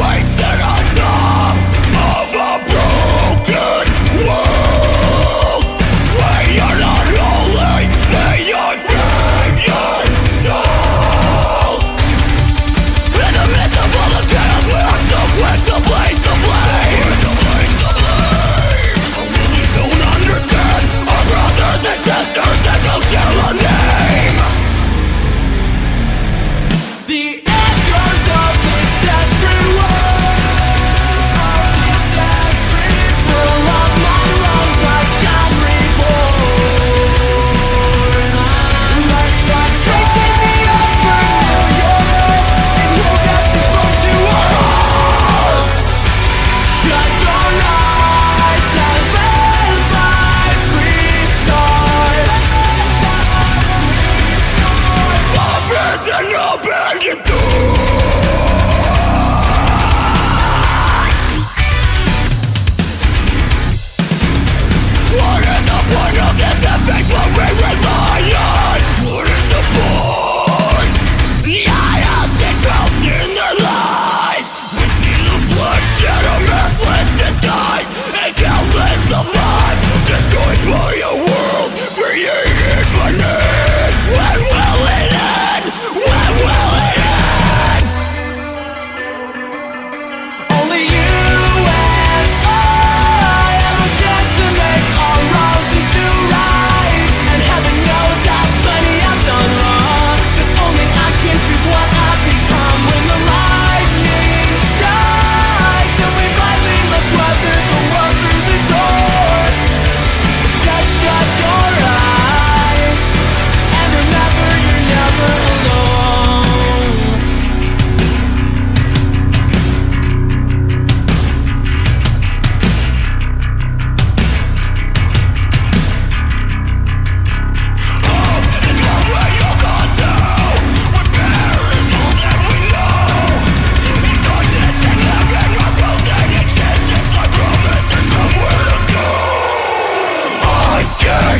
wasted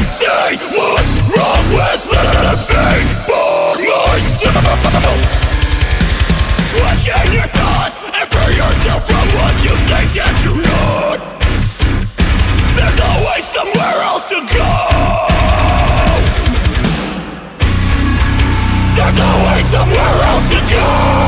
what's wrong with living for myself. Question your thoughts and free yourself from what you think that you. There's always somewhere else to go. There's always somewhere else to go.